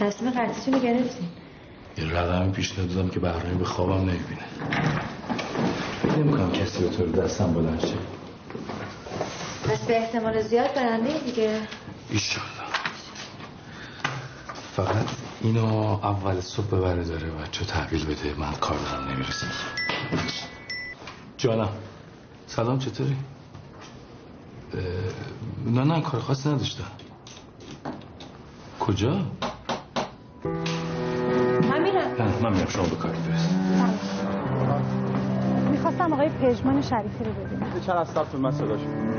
تصمیم قطعیتون رو گرفتین یه رقمی پیشنهاد دادم که بهرامی به خوابم نمی‌بینه. نمی‌کنم کسی به طور دستم بلند شه. پس به احتمال زیاد برنده دیگه. ایشالله. فقط اینو اول صبح ببره داره بچه تحویل بده من کار دارم نمی‌رسه جانم سلام چطوری؟ نه نه کار خاصی نداشتم. کجا؟ من میرم. من میرم. شما به کار برس می‌خواستم آقای پژمان شریفی رو ببینم چند از من صداش سلام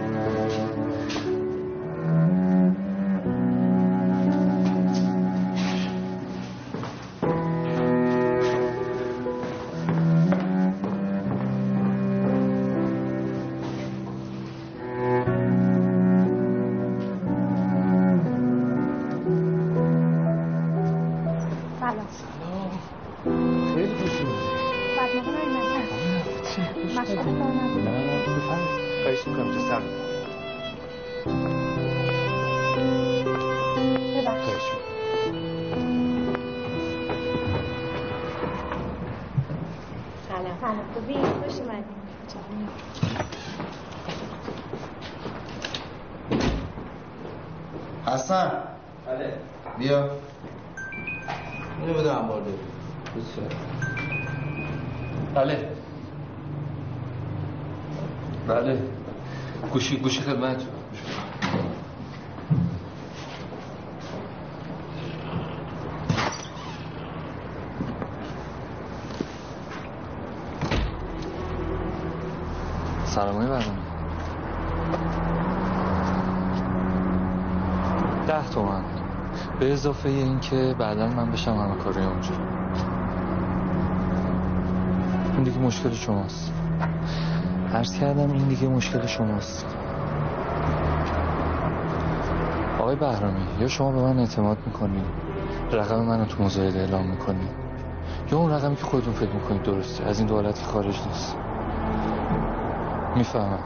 سلامای برنامه. ده تومن. به اضافه این که بعدا من بشم همه کاری اونجا. این دیگه مشکل شماست. عرض کردم این دیگه مشکل شماست. آقای بهرامی یا شما به من اعتماد می‌کنید رقم منو تو مزایده اعلام می‌کنید یا اون رقمی که خودتون فکر می‌کنید درسته؟ از این دو حالت خارج نیست. می‌فهمم.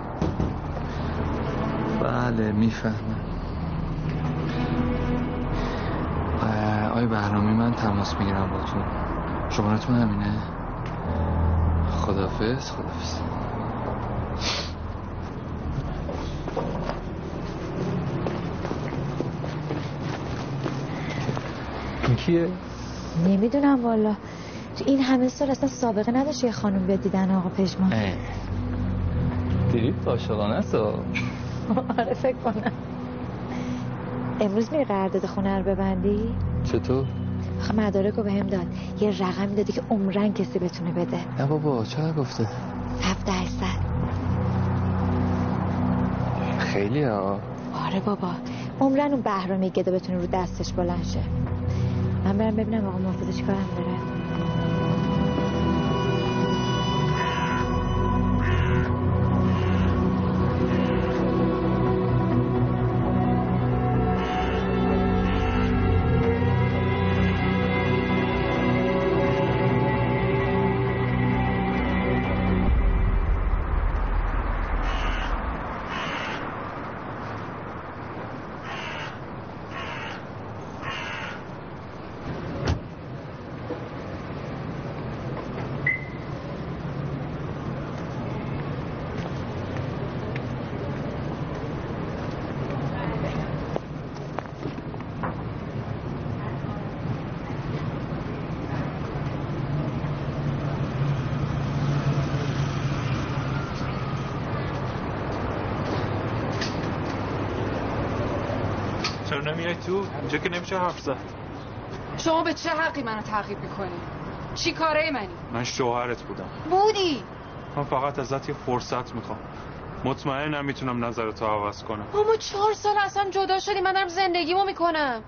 بله می‌فهمم. آقای بهرامی من تماس می‌گیرم باتون. شمارتون همینه؟ خدافز خدافز این کیه؟ نمی‌دونم والا. تو این همه سال اصلا سابقه نداشت یه خانم بیاد دیدن آقا پژمان دیدید عاشقانه است ها. آره فکر کنم. امروز میری قرارداد خونه رو ببندی؟ چطور؟ آخه مدارک رو بهم داد. یه رقمی دادی که عمرن کسی بتونه بده. نه بابا چرا گفته؟ هفت درصد. خیلی ها. آره بابا. عمرن اون بهرامی گدا بتونه رو دستش بلند شه. من برم ببینم آقا محافظه چیکارم داره. تو؟ اینجا که نمیشه حرف زد. شما به چه حقی منو تعقیب می‌کنی؟ چی کاره منی؟ من شوهرت بودم. بودی؟ من فقط ازت یه فرصت می‌خوام. مطمئنم می‌تونم نظرتو عوض کنم. ما چهار سال اصلا جدا شدیم من دارم زندگیمو می‌کنم.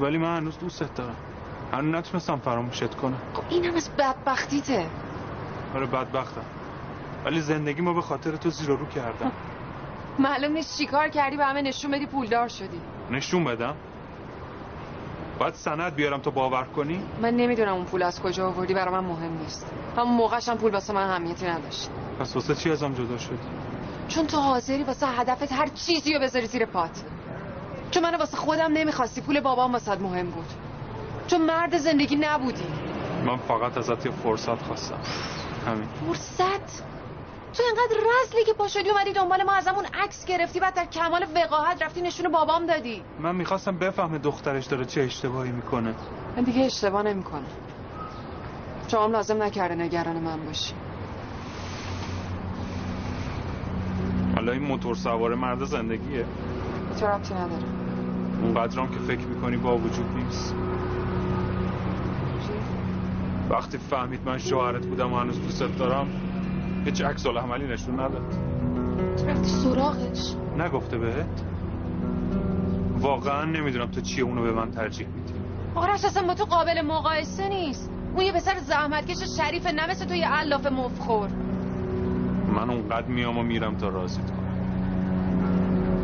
ولی من هنوز دوستت دارم. هنوز نتونستم فراموشت کنم. خب این هم از بدبختیته. آره بدبختم. ولی زندگیمو به خاطر تو زیر رو کردم. معلوم نیست چیکار کردی به همه نشون بدی پولدار شدی. نشون بدم. باید سند بیارم تا باور کنی. من نمی‌دونم اون پول از کجا آوردی برای من مهم نیست. همون موقعش هم پول واسه من اهمیتی نداشت. پس واسه چی ازم جدا شدی؟ چون تو حاضری واسه هدفت هر چیزی رو بذاری زیر پات. چون من واسه خودم نمی‌خواستی پول بابام واسه مهم بود. چون مرد زندگی نبودی. من فقط ازت یه فرصت خواستم. همین. فرصت؟ تو اینقدر رزلی که پاشدی اومدی دنبال ما ازمون عکس گرفتی بعد در کمال وقاحت رفتی نشون بابام دادی. من می‌خواستم بفهمه دخترش داره چه اشتباهی می‌کنه. من دیگه اشتباه نمی‌کنه شما هم لازم نکرده نگران من باشی. حالا این موتور سوار مرد زندگیه. تو ربطی نداره؟ اونقدرام که فکر می‌کنی با وجود نیست. وقتی فهمید من شوهرت بودم و هنوز دوست دارم هیچ عکس عملی نشون نداد. تو رفتی سراغش؟ نگفته بهت؟ واقعا نمی‌دونم تو چیه اونو به من ترجیح میدی. آرش اصلا با تو قابل مقایسه نیست. اون یه پسر زحمتکش شریف مثل تو یه علاف مفخور من اونقدر میام و میرم تا راضیت کنم.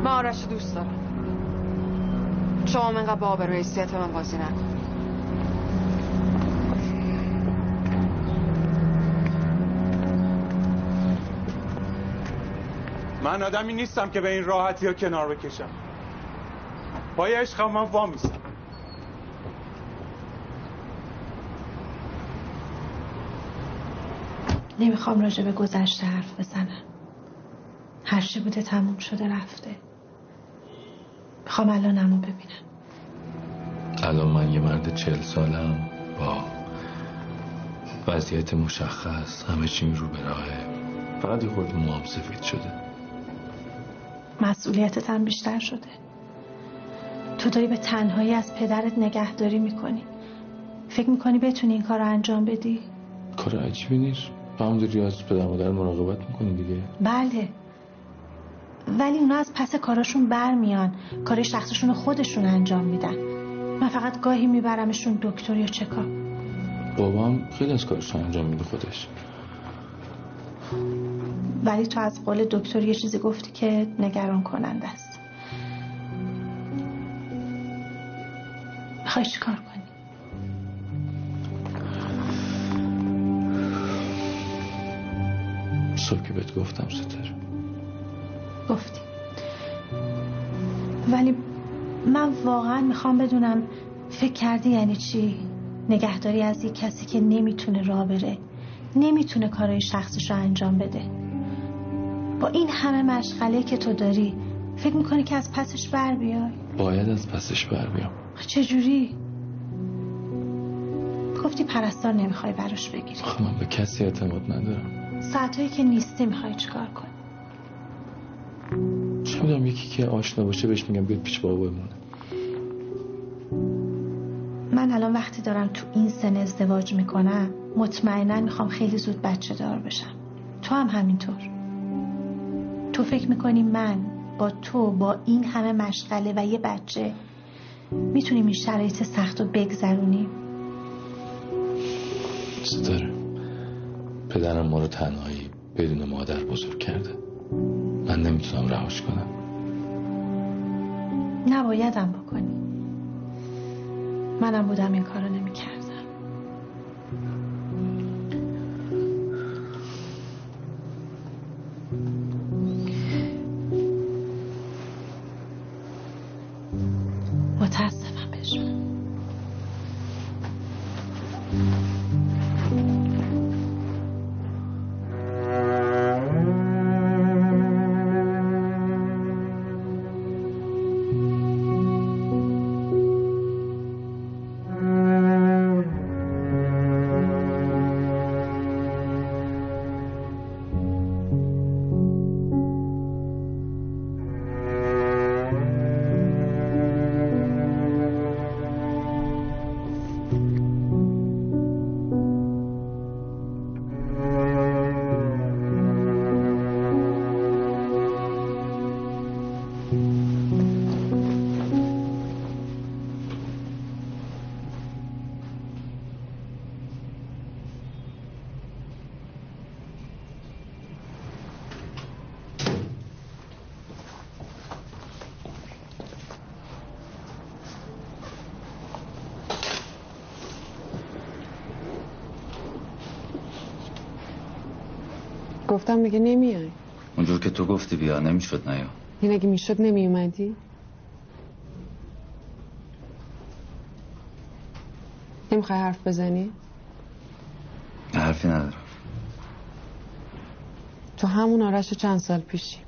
من آرش دوست دارم. شما هم اینقدر با آبرو حیثیت من بازی نکن. من آدمی نیستم که به این راحتی ها کنار بکشم. پای عشقم من وامیستم نمی‌خوام راجع به گذشته حرف بزنم. هر چی بوده تموم شده رفته. می‌خوام الانمو ببینم. الان من یه مرد چل سالم با وضعیت مشخص همه چیم رو به راهه. فقط یه خورده موام سفید شده. مسئولیتت هم بیشتر شده. تو داری به تنهایی از پدرت نگهداری می‌کنی. فکر می‌کنی بتونی این کار رو انجام بدی؟ کار عجیبی نیست. همونجوری از پدر مادر مراقبت می‌کنی دیگه. بله. ولی اونا از پس کاراشون برمیان. کار شخصشون خودشون انجام میدن. من فقط گاهی میبرمشون دکتر یا چکا بابا هم خیلی از کارش رو انجام میده خودش. ولی تو از قول دکتر یه چیزی گفتی که نگران کننده است. می‌خوای چیکار کنی؟ صبح که بهت گفتم ستاره. گفتی. ولی من واقعا می‌خوام بدونم فکر کردی یعنی چی؟ نگهداری از یک کسی که نمی‌تونه راه بره نمی‌تونه کارهای شخصش رو انجام بده. با این همه مشغله که تو داری فکر می‌کنی که از پسش بر بیای؟ باید از پسش بر بیام. چجوری؟ گفتی پرستار نمی‌خوای براش بگیری. آخه من به کسی اعتماد ندارم. ساعتهایی که نیستی می‌خوای چیکار کنی؟ چه می‌دونم یکی که آشنا باشه بهش میگم بیاد پیش بابا بمونه. من الان وقتی دارم تو این سن ازدواج می‌کنم مطمئنا می‌خوام خیلی زود بچه دار بشم. تو هم همینطور. تو فکر می‌کنی من با تو با این همه مشغله و یه بچه می‌تونیم این شرایط سخت رو بگذرونیم؟ ستاره پدرم ما رو تنهایی بدون مادر بزرگ کرده. من نمی‌تونم رهاش کنم. نبایدم بکنی. منم بودم این کارو نمی‌کردم. what گفتم میگه نمیای؟ اونجور که تو گفتی بیا نمی‌شد نیا این یعنی اگه می‌شد نمیومدی؟ نمی‌خوای حرف بزنی؟ نه حرفی ندارم. تو همون آرش چند سال پیشی.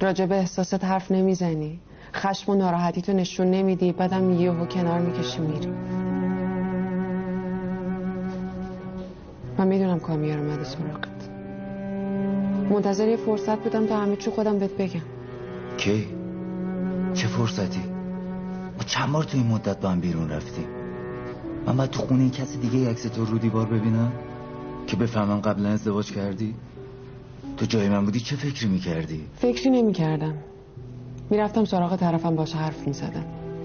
راجع به احساست حرف نمی‌زنی. خشم و ناراحتی تو نشون نمیدی. بعدم و کنار می‌کشی میری. من می‌دونم کامیار اومده سراغم منتظر یه فرصت بودم تا همه چی خودم بهت بگم. کی؟ چه فرصتی؟ ما چند بار تو این مدت با هم بیرون رفتیم. من باید تو خونه کسی دیگه یک تو رو دیوار ببینم که بفهمم قبلا ازدواج کردی؟ تو جای من بودی چه فکری می‌کردی؟ فکری نمی‌کردم. می‌رفتم سراغ طرفم باشه حرف می‌زدم.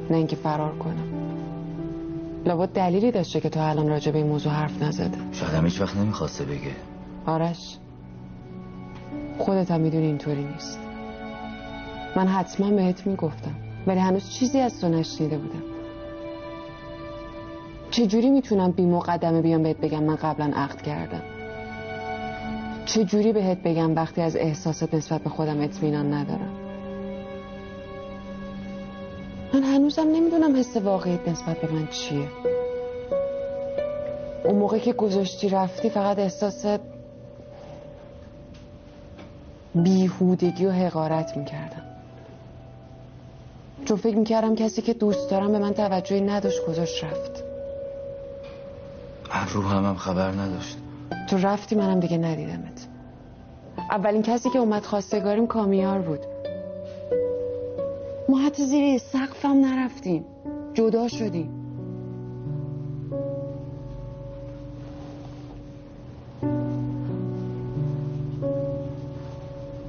نه اینکه فرار کنم. لابد دلیلی داشته که تو الان راجع به این موضوع حرف نزده شاید هم هیچ وقت نمی‌خواسته بگه. آرش. خودت هم می‌دونی اینطوری نیست. من حتما بهت می‌گفتم ولی هنوز چیزی از تو نشنیده بودم. چجوری می‌تونم بی مقدمه بیام بهت بگم من قبلا عقد کردم؟ چجوری بهت بگم وقتی از احساسات نسبت به خودم اطمینان ندارم؟ من هنوزم نمی‌دونم حس واقعیت نسبت به من چیه. اون موقع که گذاشتی رفتی فقط احساس بیهودگی و حقارت می‌کردم. چون فکر می‌کردم کسی که دوست دارم به من توجهی نداشت گذاشت رفت. هر رو هم, هم خبر نداشت. تو رفتی منم دیگه ندیدمت. اولین کسی که اومد خواستگاریم کامیار بود. ما حتی زیر سقفم نرفتیم. جدا شدیم.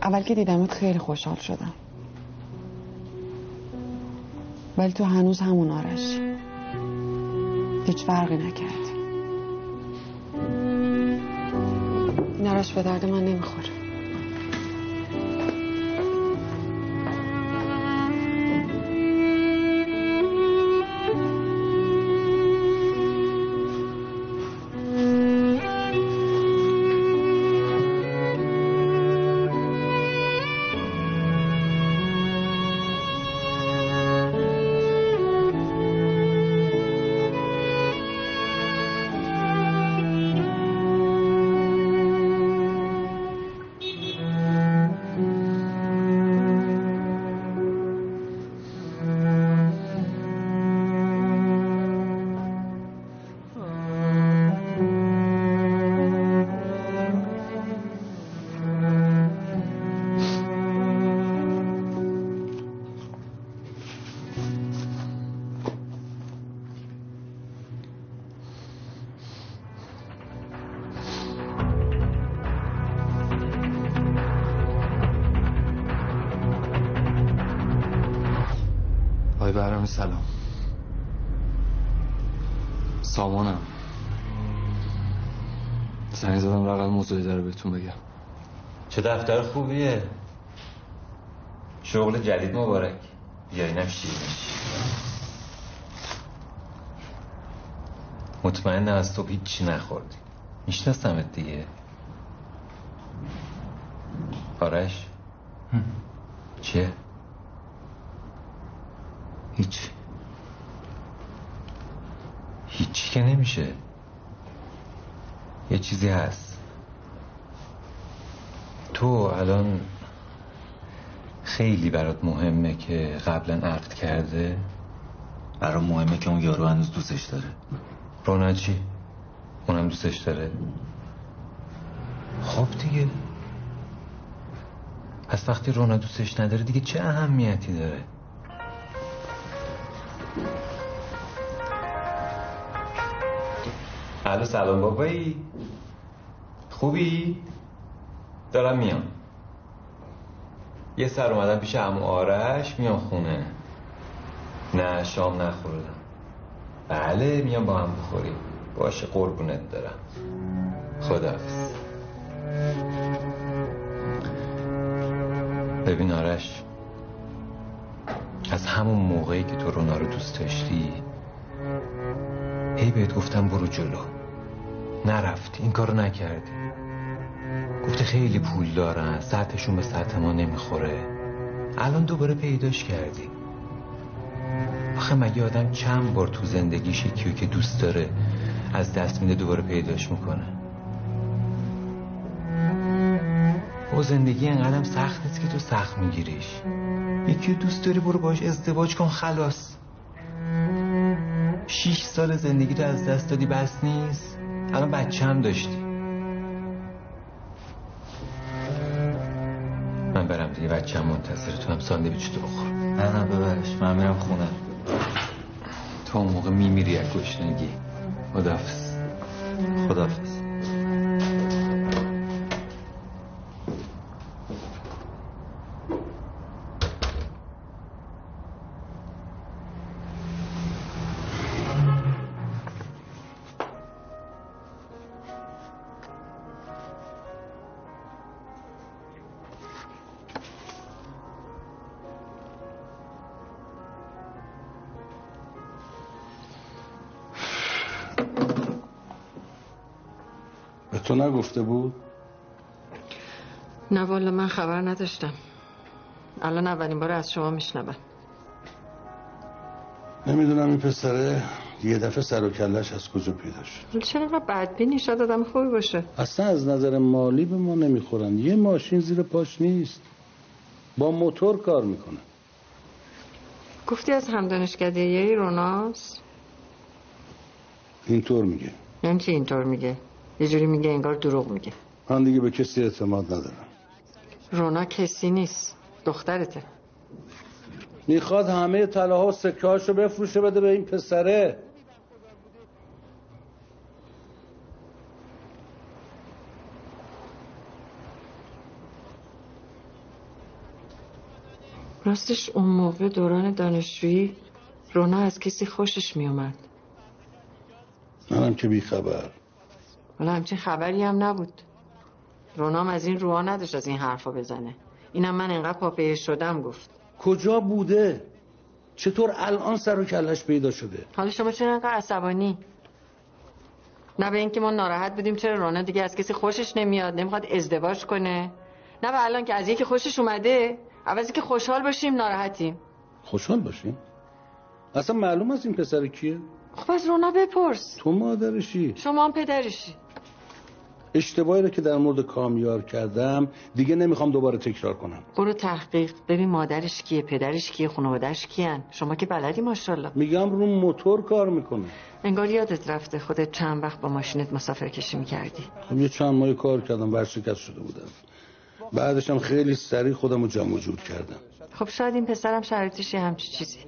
اول که دیدمت خیلی خوشحال شدم. ولی تو هنوز همون آرشی هیچ فرقی نکردی این آرش به درد من نمی‌خوره. سلام سامانم. زنگ زدم رقم مزایده رو بهتون بگم. چه دفتر خوبیه؟ شغل جدید مبارک. بیا اینم شیرینش مطمئن از تو هیچی نخوردی. میشناسمت دیگه. آرش چیه هیچ هیچی که نمیشه یه چیزی هست. تو الان خیلی برات مهمه که قبلا عقد کرده؟ برام مهمه که اون یارو هنوز دوستش داره. رونا چی؟ اونم دوستش داره؟ خب دیگه. پس وقتی رونا دوستش نداره دیگه چه اهمیتی داره؟ الو سلام بابایی. خوبی؟ دارم میام. یه سر اومدم پیش عمو آرش میام خونه. نه شام نخوردم. بله میام با هم بخوریم. باشه قربونت دارم خداحافظ. ببین آرش از همون موقعی که تو رونا رو دوست داشتی هی بهت گفتم برو جلو. نرفتی این کارو نکردی گفتی خیلی پول دارن. سطحشون به سطح ما نمی‌خوره. الان دوباره پیداش کردی. آخه مگه آدم چند بار تو زندگیش یکیو که دوست داره از دست میده دوباره پیداش می‌کنه؟ او زندگی انقدرم سخت نیست که تو سخت میگیریش. یکی دوست داری برو باش ازدواج کن خلاص. شیش سال زندگی تو از دست دادی بس نیست. الان بچه هم داشتی من برم دیگه بچه هم منتظره تو هم ساندویچ تو بخور. نه نه ببرش. من میرم خونه. تو اون موقع میمیری از گشنگی. خدافز خدافز نگفته بود؟ نه والا من خبر نداشتم. الان اولین بار از شما میشنوم. نمی‌دونم این پسره یه دفعه سر و کلش از کجا پیدا شد؟ چرا بدبینی؟ شاید آدم خوبی باشه. اصلا از نظر مالی به ما نمی‌خورن. یه ماشین زیر پاش نیست. با موتور کار می‌کنه. گفتی از همدانشکده یه روناس؟ اینطور میگه. یعنی چی اینطور میگه؟ یه جوری میگه انگار دروغ میگه. من دیگه به کسی اعتماد ندارم. رونا کسی نیست. دخترته. می‌خواد همه طلاها و سکه هاشو بفروشه بده به این پسره. راستش اون موقع دوران دانشجویی رونا از کسی خوشش میومد. منم که بیخبر. حالا همچین خبری هم نبود. رونام از این روها نداشت از این حرفا بزنه. اینم من انقدر پاپیه شدم گفت. کجا بوده؟ چطور الان سر و کلش پیدا شده؟ حالا شما چرا انقدر عصبانی؟ نه به اینکه ما ناراحت بودیم چرا رونا دیگه از کسی خوشش نمیاد نمی‌خواد ازدواج کنه؟ نه به الان که از یکی خوشش اومده عوضی که خوشحال باشیم ناراحتیم. خوشحال باشیم؟ اصلا معلوم است این پسر کیه؟ خب از رونا بپرس. تو مادرشی. شما هم پدرشی. اشتباهی رو که در مورد کامیار کردم دیگه نمی‌خوام دوباره تکرار کنم. برو تحقیق. ببین مادرش کیه پدرش کیه خانوادهش کیان. شما که بلدی ماشاءالله. میگم رو موتور کار می‌کنه. انگار یادت رفته خودت چند وقت با ماشینت مسافر کشی می‌کردی. خب یه چند ماهی کار کردم ورشکست شده بودم. بعدش هم خیلی سریع خودم رو جمع و جور کردم. خب شاید این پسرم شرایطش یه همچی چیزی.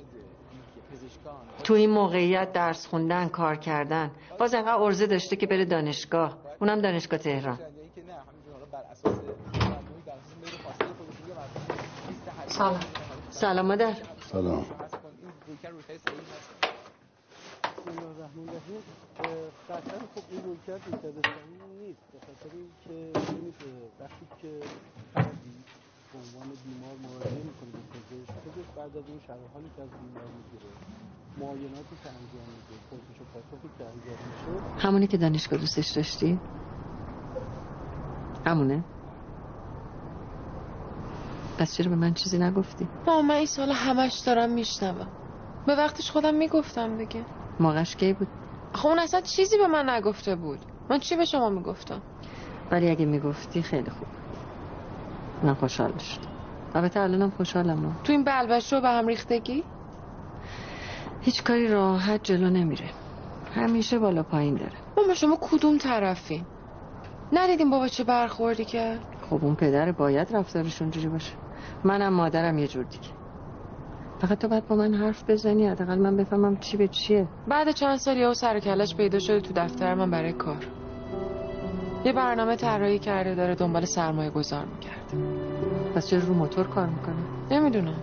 تو این موقعیت درس خوندن کار کردن باز انقدر ارزه داشته که بره دانشگاه. اونم دانشگاه تهران. سلام. سلام مادر. سلام. قطعا خب این روی کرد نیست به خاطر اینکه ببینید وقتی که فردی به عنوان بیمار مراجعه می‌کنه به پزشک پزشک بعد از اون شرح حالی که از بیمار می‌گیره معایناتی که انجام میده پرسش و پاسخی که انجام میشه همونی که دانشگاه دوستش داشتی؟ همونه؟ پس چرا به من چیزی نگفتی؟ با من این سال همش دارم میشنوم. به وقتش خودم می‌گفتم دیگه. موقعش کی بود؟ خب اون اصلا چیزی به من نگفته بود. من چی به شما می‌گفتم؟ ولی اگه می‌گفتی خیلی خوب. من خوشحال می‌شدم البته الانم خوشحالم. تو این بلبش رو به هم ریختگی؟ هیچ کاری راحت جلو نمیره. همیشه بالا پایین داره. ماما شما کدوم طرفین ندیدیم بابا چه برخوردی کرد خب اون پدر باید رفتارش اونجوری باشه. منم مادرم یه جور دیگه. فقط تو باید با من حرف بزنی حداقل من بفهمم چی به چیه. بعد چند سال یهو سر و کلش پیدا شده تو دفتر من برای کار. یه برنامه طراحی کرده داره دنبال سرمایه گذار می‌کرده پس چرا رو موتور کار می‌کنه؟ نمی‌دونم.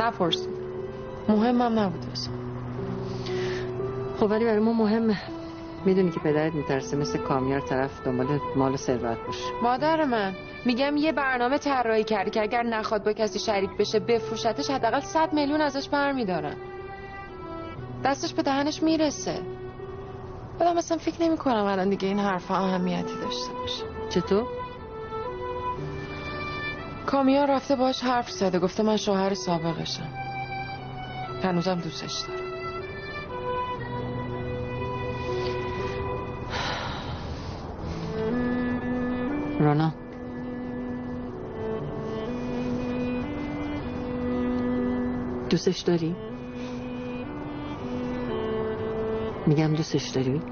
نپرسید. مهمم نبود واسه. خب ولی برای ما مهمه. می‌دونی که پدرت میترسه مثل کامیار طرف دنبال مال و ثروت باشه. مادر من میگم یه برنامه طراحی کرده که اگر نخواد با کسی شریک بشه بفروشتش حداقل 100 میلیون ازش برمیدارن. دستش به دهنش می‌رسه. بعدم مثلا فکر نمی کنم الان دیگه این حرفا اهمیتی داشته باشه. چطور؟ کامیار رفته باش حرف زده گفته من شوهر سابقشم. هنوزم دوستش دارم رانا دوستش داری؟ میگم دوستش داری؟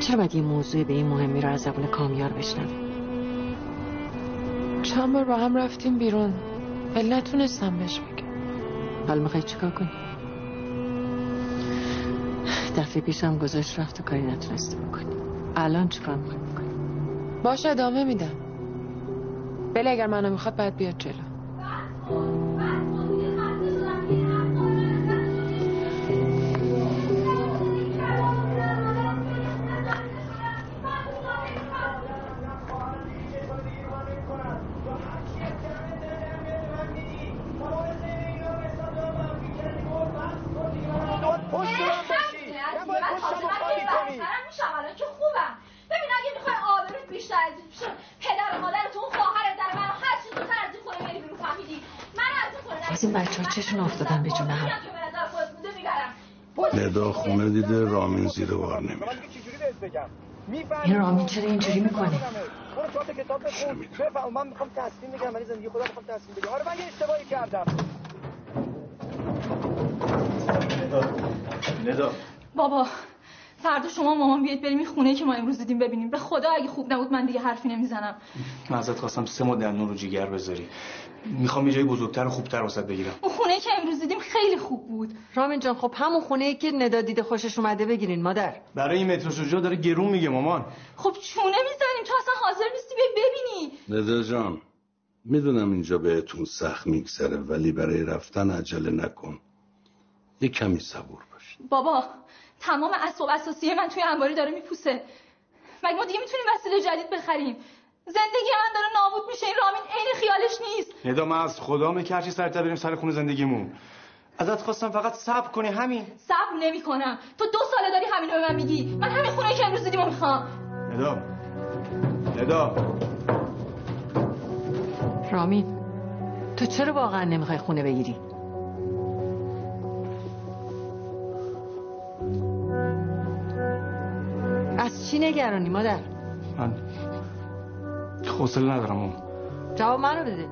چرا باید یه موضوع به این مهمی رو از زبون کامیار بشنوی؟ چند بار با هم رفتیم بیرون. ولی نتونستم بهش بگم. حالا می‌خوای چیکار کنی؟ دفعه پیشم گذاشت رفت و کاری نتونستی بکنی. الان چیکار می‌خوای بکنی؟ باش ادامه میدم. ولی اگر منو می‌خواد باید بیاد جلو. چشون افتادن به جون هم. ندا خونه دیده رامین زیر بار نمیره. چجوری بهت بگم این رامین چرا اینجوری می‌کنه؟ من می‌خوام تصمیم بگیرم ولی زندگی خودم می‌خوام تصمیم بگیرم آره من یه اشتباهی کردم ندا. بابا فردا شما مامان بیاید بریم این خونه که ما امروز دیدیم ببینیم. به خدا اگه خوب نبود من دیگه حرفی نمی‌زنم. من ازت خواستم سه ماه دندون رو جیگر بذاری. می‌خوام یه جای بزرگتر و خوبتر واسط بگیرم. اون خونه که امروز دیدیم خیلی خوب بود. رامین جان خب همون خونه ای که ندا دیده خوشش اومده بگیرین مادر. برای این متر شجاع داره گرون میگه مامان. خب چونه می‌زنیم تو اصلا حاضر نیستی بیای ببینی. ندا جان می‌دونم اینجا بهتون سخت میگذره ولی برای رفتن عجله نکن. یه کمی صبور باش. بابا تمام اسباب اساسی من توی انباری داره میپوسه. مگه ما دیگه می‌تونیم وسیله جدید بخریم؟ زندگی من داره نابود میشه. این رامین عین خیالش نیست. ندا من از خدا میگه هرچی سریعتر بریم سر خونه زندگیمون. ازت خواستم فقط صبر کنی همین. صبر نمی‌کنم. تو دو ساله داری همینو به من میگی. من همین خونه که امروز دیدیمو می‌خوام. ندا. ندا. رامین تو چرا واقعا نمی‌خوای خونه بگیری؟ از چی نگرانی مادر؟ من حوصله ندارم. مامان جواب منو بده.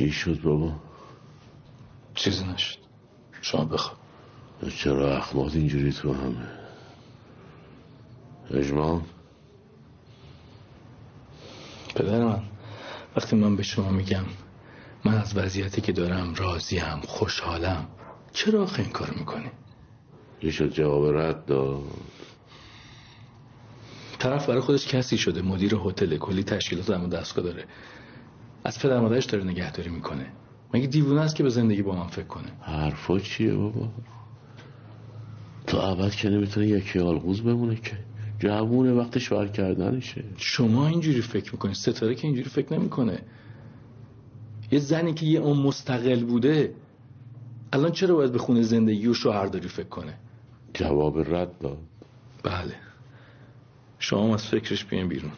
چی شد بابا؟ چیزی نشد. شما بخواد چرا اخلاق اینجوری تو همه؟ اجمال پدر من وقتی من به شما میگم من از وضعیتی که دارم راضیم خوشحالم چرا آخه این کار می‌کنی؟ یه شد جواب رد داد؟ طرف برای خودش کسی شده مدیر هتل کلی تشکیلات هم دستگاه داره. از پدر مادرش داره نگهداری می‌کنه. مگه دیوونه است که به زندگی با من فکر کنه؟ حرفا چیه بابا؟ تو عبد که نمی‌تونه یکی آلغوز بمونه که. جوونه وقتش ور کردنشه شما اینجوری فکر می‌کنید ستاره که اینجوری فکر نمی‌کنه. یه زنی که یه اون مستقل بوده الان چرا باید به خونه زندگی و شوهرداری فکر کنه؟ جواب رد داد. بله. شما از فکرش بیاین بیرون.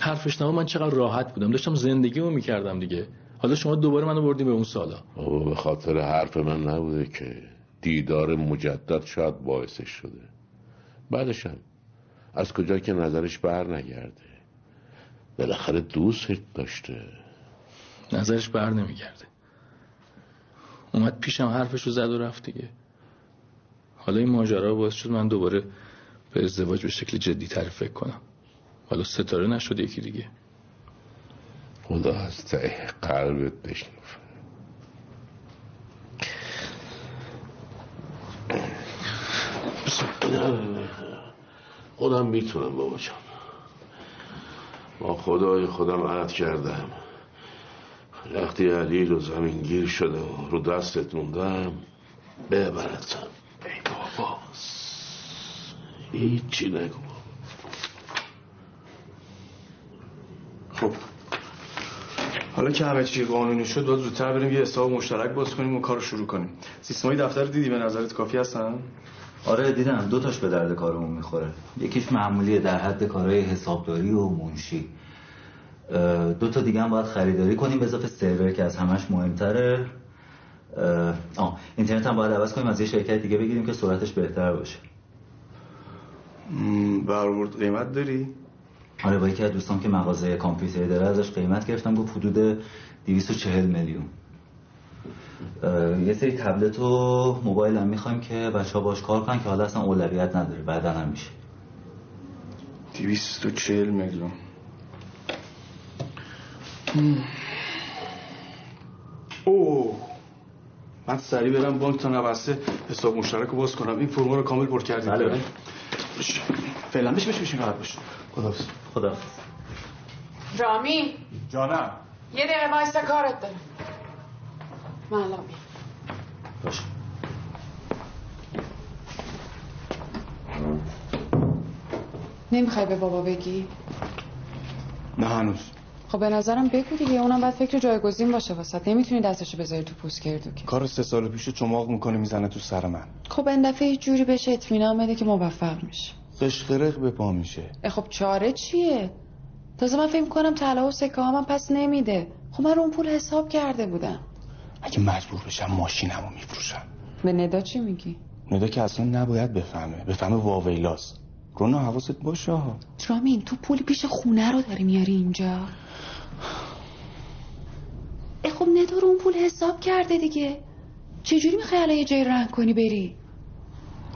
حرفش نما من چقدر راحت بودم. داشتم زندگیمو می‌کردم دیگه. حالا شما دوباره منو بردی به اون سالا. بابا به خاطر حرف من نبوده که دیدار مجدد شاید باعثش شده. بعدش هم از کجا که نظرش بر نگرده. بالاخره دوست داشته. نظرش بر نمیگرده. اومد پیشم حرفش رو زد و رفت دیگه. حالا این ماجرا باعث شد من دوباره به ازدواج به شکل جدی تر فکر کنم. حالا ستاره نشد یکی دیگه. خدا از ته قلبت بشنف خودم می‌تونم بابا جان. با خدای خودم عهد کردم. وقتی علیل و زمینگیر شده و رو دستت موندم ببرتم. ای بابا. هیچی نگو خب حالا که همه چی قانونی شد باید زودتر بریم یه حساب مشترک باز کنیم و کارو شروع کنیم. سیستمای دفتر دیدی به نظرت کافی هستن؟ آره دیدم. دو تاش به درد کارمون می‌خوره. یکیش معمولیه در حد کارهای حسابداری و منشی. دو تا دیگه هم باید خریداری کنیم به اضافه سرور که از همش مهمتره. آه اینترنت هم باید عوض کنیم از یه شرکت دیگه بگیریم که سرعتش بهتر باشه. برورد قیمت داری؟ آره با یکی از دوستان که مغازه کامپیوتری داره ازش قیمت گرفتم گفت حدود 240 میلیون. یه سری تبلت و موبایل هم می‌خوایم که بچه ها باش کار کنن که حالا اصلا اولویت نداره بعدا هم میشه. 240 میلیون. اوه من سریع برم بانک تا نبسته حساب مشترک رو باز کنم. این فرما رو کامل پر کردیم بله. بله فعلا. بشه بشه بشه راحت باش خداحافظ. خداحافظ. رامی؟ جانم. یه دقیقه وایستا کارت دارم. من الان میام. باشه. نمی‌خوای به بابا بگی؟ نه هنوز. خب به نظرم بگو دیگه. اونم باید فکر جایگزین باشه واسط. نمی‌تونی دستشو بذاری تو پوست گردو که. کار سه سال پیش چماق می‌کنه می‌زنه تو سر من. خب این دفعه یه جوری بهش اطمینان بده که موفق میشه. قشقرق به پا میشه. خب چاره چیه؟ تازه من فکر کنم طلا و سکه هم پس نمیده. خب من رو اون پول حساب کرده بودم. اگه مجبور بشم ماشینمو میفروشم. به ندا چی میگی؟ ندا که اصلا نباید بفهمه. بفهمه واویلاس. رونا حواست باشه ها رامین تو پول پیش خونه رو داری میاری اینجا؟ اه خب ندا رو اون پول حساب کرده دیگه. چجوری می‌خوای الان یه جای رنگ کنی بری؟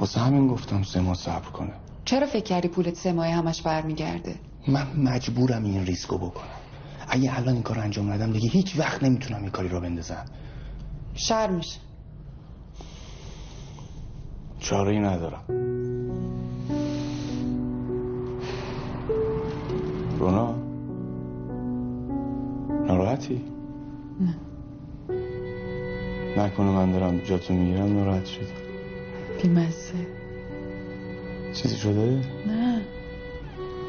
واسه همین گفتم سه ماه صبر کنه. چرا فکر کردی پولت سه ماه همش برمیگرده؟ من مجبورم این ریسکو بکنم. اگه الان این کار انجام ندم دیگه هیچ وقت نمی‌تونم این کاری رو بندازم. شر میشه. چاره ای ندارم. رونا؟ ناراحتی؟ نه. نکنه من دارم جاتو می‌گیرم ناراحت شدی بیمزه. چیزی شده؟ نه.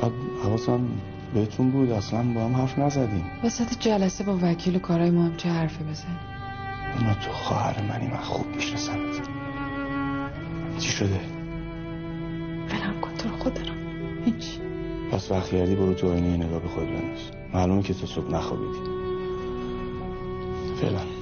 بعد حواسم بهتون بود اصلا با هم حرف نزدیم. وسط جلسه با وکیل و کارهای ما هم چه حرفی بزنی اونا تو خواهر منی من خوب میشناسمت چی شده؟ ولم کن تو رو خود دارم. هیچ. پس وقت کردی برو تو آینه نگاه به خود بنداز معلومه که تو صبح نخوابیدی. فعلا.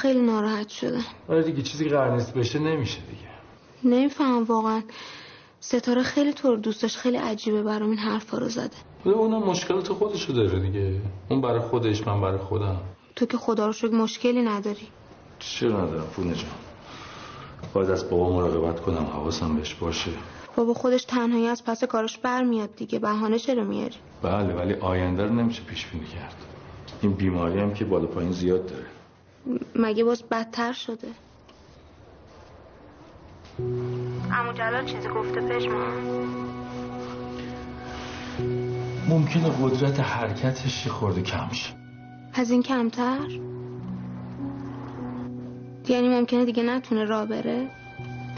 خیلی ناراحت شده آره دیگه چیزی که قرار نیست بشه نمیشه دیگه. نمیفهم واقعا. ستاره خیلی تو رو دوست داشت خیلی عجیبه برام این حرفا رو زده. خب اونم مشکلات خودشو داره دیگه. اون برای خودش من برای خودم. تو که خدا رو شکر مشکلی نداری. چرا ندارم پونه جان. باید از بابا مراقبت کنم حواسم بهش باشه. بابا خودش تنهایی از پس کارش برمیاد دیگه بهانه چرا میاری؟ بله ولی آینده رو نمیشه پیش بینی کرد. این بیماری هم که بالا پایین زیاد داره. مگه باز بدتر شده؟ امو جلال چیزی گفته پشمان ممکنه قدرت حرکتش خورده کم شه. از این کمتر؟ یعنی ممکنه دیگه نتونه راه بره؟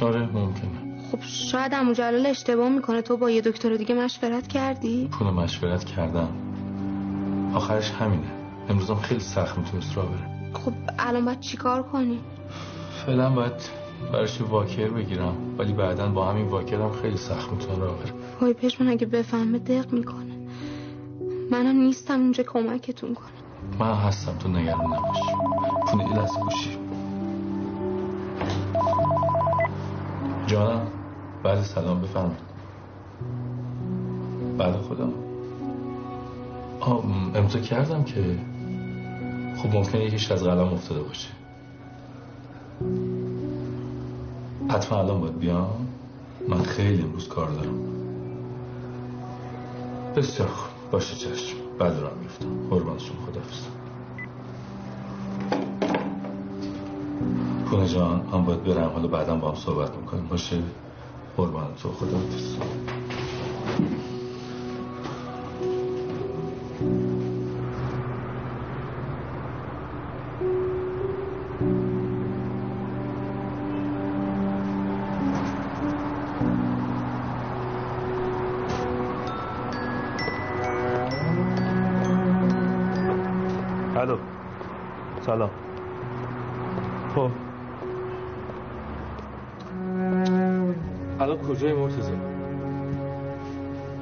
آره ممکنه. خب شاید امو جلال اشتباه می‌کنه. تو با یه دکتر دیگه مشورت کردی؟ پول مشورت کردم. آخرش همینه. امروزم خیلی سخت می‌تونست راه بره. خب الان باید چیکار کنی؟ فعلا باید براش یه واکر بگیرم ولی بعدا با همین واکرم خیلی سخت می‌تونه راه بره. وای پشمن اگه بفهمه دق می‌کنه. منم نیستم اونجا کمکتون کنم. من هستم تو نگران نباش. پونه ایل از گوشی. جانم بعد سلام بفرمایید. بعد خودم م، امضا کردم که خب ممکنه یکیش از قلم افتاده باشه. حتما الان باید بیام. من خیلی امروز کار دارم. بسیار خوب. باشه چشم. بعد راه میفتم قربانشون خدافز پونه جان من باید برم. حالا بعدا با هم صحبت می‌کنیم. باشه؟ قربان تو خدافز کجای مرتضی؟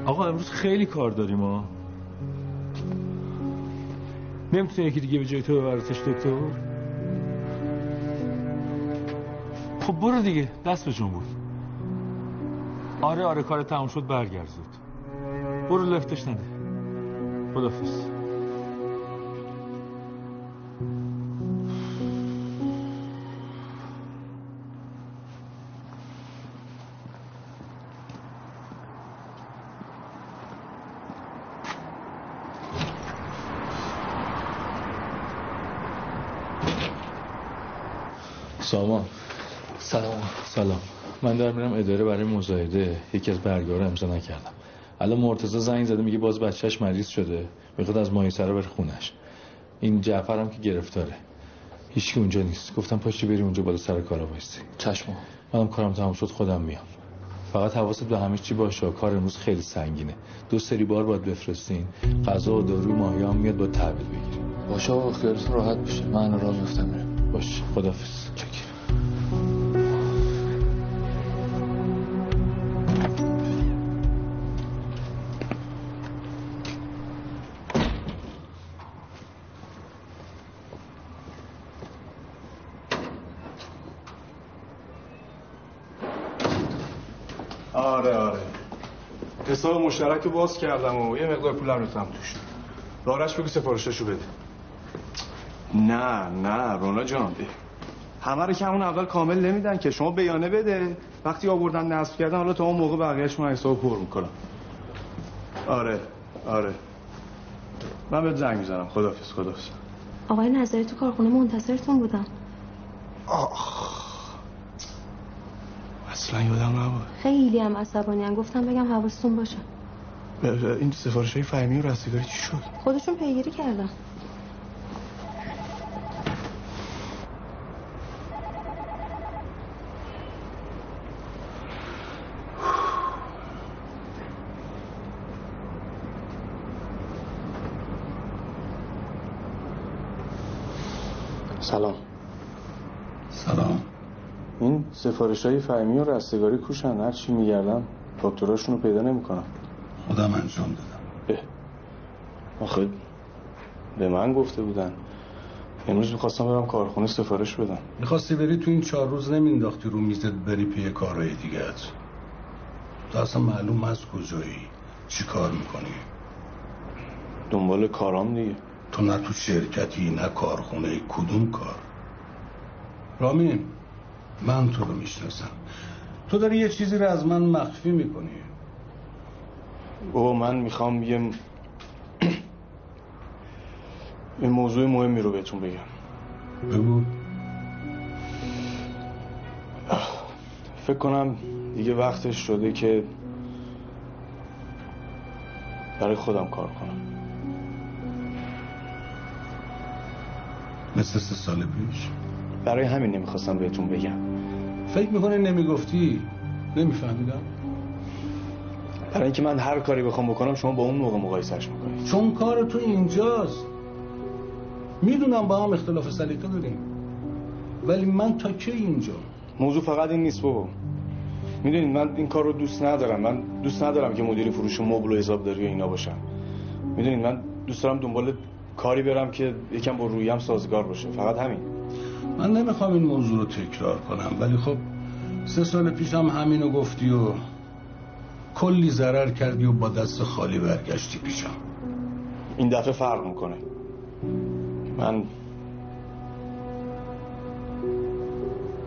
آقا امروز خیلی کار داریم ها نمی‌تونه یکی دیگه به جای تو ببرتش دکتر؟ خب برو دیگه دست به جون بود آره آره کار تموم شد برگرد زود برو لفتش نده. خدافز دارم میرم اداره برای مزایده یکی از برگه رو امضا نکردم. الان مرتضی زنگ زده میگه باز بچهش مریض شده. می‌خواد از مایسره بره خونش. این جعفر هم که گرفتاره. هیچکی اونجا نیست. گفتم پاشی بری اونجا بالا سر کارا وایسی. چشم منم کارم تمام شد خودم میام. فقط حواست به همه چی باشه. کار امروز خیلی سنگینه. دو سری بار باید بفرستین. غذا و داروی ماهی هم میاد با تحویل بگیریم. باشه خیالتون راحت بشه من راه میفتم میرم باش خدافز آره آره. حساب مشترک رو باز کردم و یه مقدار پولم ریختم توش دارش بگو سفارششو بده. نه نه رونا جان همه رو که همون اول کامل نمیدن که. شما بیانه بده. وقتی آوردن نصب کردن حالا تا اون موقع بقیهش من حساب پر می‌کنم. آره آره. من بهت زنگ می‌زنم. خدافز خدافز آقای نظری تو کارخونه منتظرتون بودم اصلا یادم نبود. خیلی هم عصبانی هم. گفتم بگم حواستون باشه. این سفارش های فهمی و رستگاری چی شد؟ خودشون پیگیری کردن. سلام. سفارش های فهمی و رستگاری کوشن. هر چی میگردم دکتراشون رو پیدا نمی‌کنم. خودم انجام دادم. اه. آخه به من گفته بودن. امروز می‌خواستم برم کارخونه سفارش بدم. می‌خواستی بری تو این چهار روز نمینداختی رو میزت بری پی کارهای دیگت تو اصلا معلوم از کجایی چی کار می‌کنی؟ دنبال کارام دیگه. تو نه تو شرکتی نه کارخونه کدوم کار؟ رامین من تو رو می‌شناسم. تو داری یه چیزی رو از من مخفی می‌کنی. او من می‌خوام یه یه موضوع مهمی رو بهتون بگم. بگو. فکر کنم دیگه وقتش شده که برای خودم کار کنم. مثل سه سال پیش. برای همین نمی‌خواستم بهتون بگم. فکر می‌کنه نمی‌گفتی؟ نمیفهمیدم. برای اینکه من هر کاری بخوام بکنم شما با اون موقع مقایسهش می‌کنید چون کار تو اینجاست. می‌دونم با هم اختلاف سلیقه داریم. ولی من تا کی اینجا؟ موضوع فقط این نیست بابا. می‌دونید من این کار رو دوست ندارم. من دوست ندارم که مدیر فروش مبل و حسابداری و اینا باشم. می‌دونید من دوست دارم دنبال کاری برم که یکم با رویم سازگار باشه. فقط همین. من نمی‌خوام این موضوع رو تکرار کنم ولی خب سه سال پیشم همینو گفتی و کلی ضرر کردی و با دست خالی برگشتی پیشم. این دفعه فرق می‌کنه. من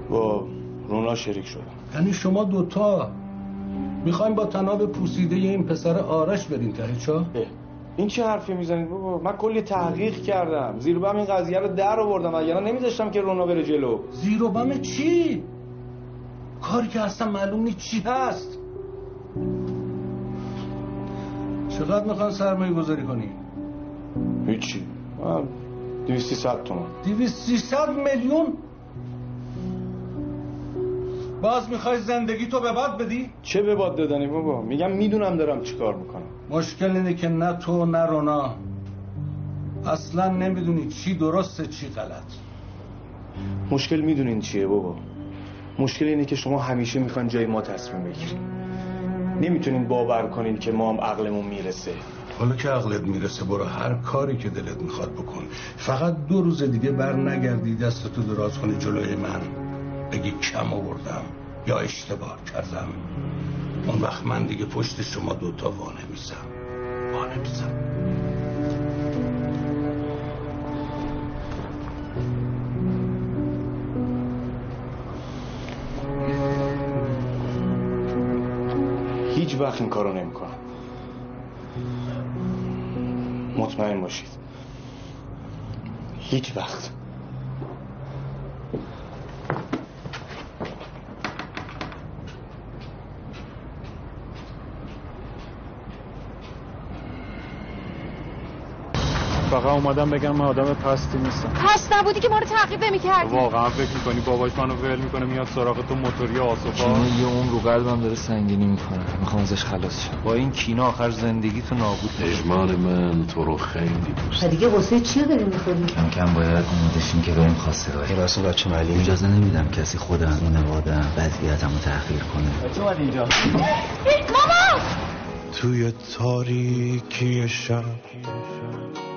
با رونا شریک شدم. یعنی شما دوتا می‌خوایم با تناب پوسیده این پسر آرش برین ته چا؟ این چه حرفی می‌زنید بابا؟ من کلی تحقیق کردم. زیر بم این قضیه رو در آوردم. اگر نمیذاشتم که رونا بره جلو. زیر بم چی؟ کاری که اصلا معلوم نیست چی هست. چقدر می‌خوان سرمایه گذاری کنی؟ هیچی. دویستی ست تومن دویستی ست میلیون؟ باز می‌خوای زندگی تو به باد بدی؟ چه به باد دادنی بابا؟ میگم می‌دونم دارم چیکار می‌کنم. مشکل اینه که نه تو نه رونا. اصلا نمی‌دونی چی درسته چی غلط. مشکل می‌دونین چیه بابا؟ مشکل اینه که شما همیشه می‌خوان جای ما تصمیم بگیرین. نمی‌تونین باور کنین که ما هم عقلمون می‌رسه. حالا که عقلت می‌رسه برو هر کاری که دلت می‌خواد بکن. فقط دو روز دیگه بر نگردی دستتو دراز کنی جلوی من. بگی کم آوردم یا اشتباه کردم. اون وقت من دیگه پشت شما دوتا وانه میزم وانه میزم هیچ وقت این کارو نمی‌کنم. مطمئن باشید. هیچ وقت. فقط اومدم بگم من آدم پستی نیستم. پس نبودی که ما رو تعقیب نمی‌کردی؟ واقعا فکر می‌کنی باباش منو ول می‌کنه میاد سراغ تو موتوری کینا یه عمر رو قلبم داره سنگینی می‌کنه. می‌خوام ازش خلاص شم. با این کینا آخر زندگی تو نابود اجمال من تو رو خیلی دوست دیگه قصه چی داری می‌خوری؟ کم کم باید آماده که بریم خواستگاری راست بچه معلم. اجازه نمیدم کسی خودم خانوادم وضعیتمو تأخیر کنه. چه اومد اینجا. ماما توی تاریکی شب.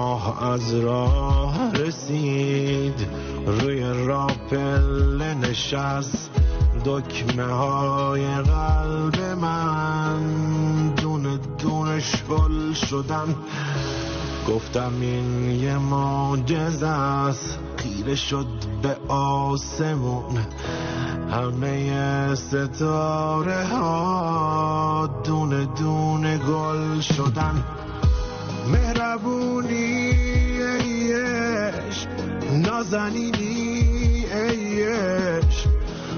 ماه از راه رسید. روی راپل نشست. دکمه های قلب من. دونه دونه شل شدن. گفتم این یه معجزه است. خیره شد به آسمون. همه ستاره ها دونه دونه گل شدن. مهربونی ایش نازنینی ایش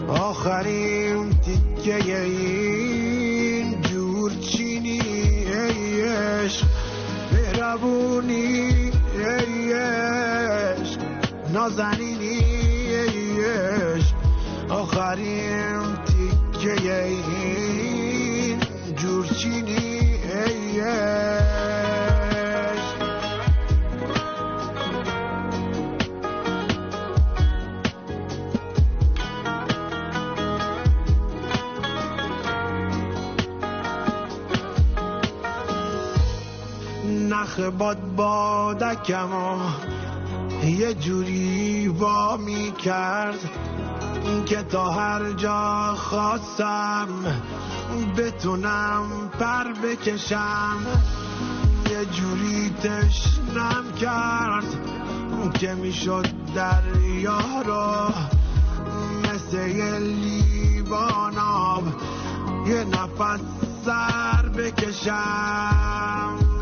آخرین تیکه این جورچینی ایش مهربونی ایش نازنینی ایش آخرین تیکه این جورچینی ایش نخ باد بادکم یه جوری وا می کرد که تا هر جا خواستم بتونم پر بکشم. یه جوری تشنم کرد که می‌شد دریا رو مثل یه لیوان آب یه نفس سر بکشم.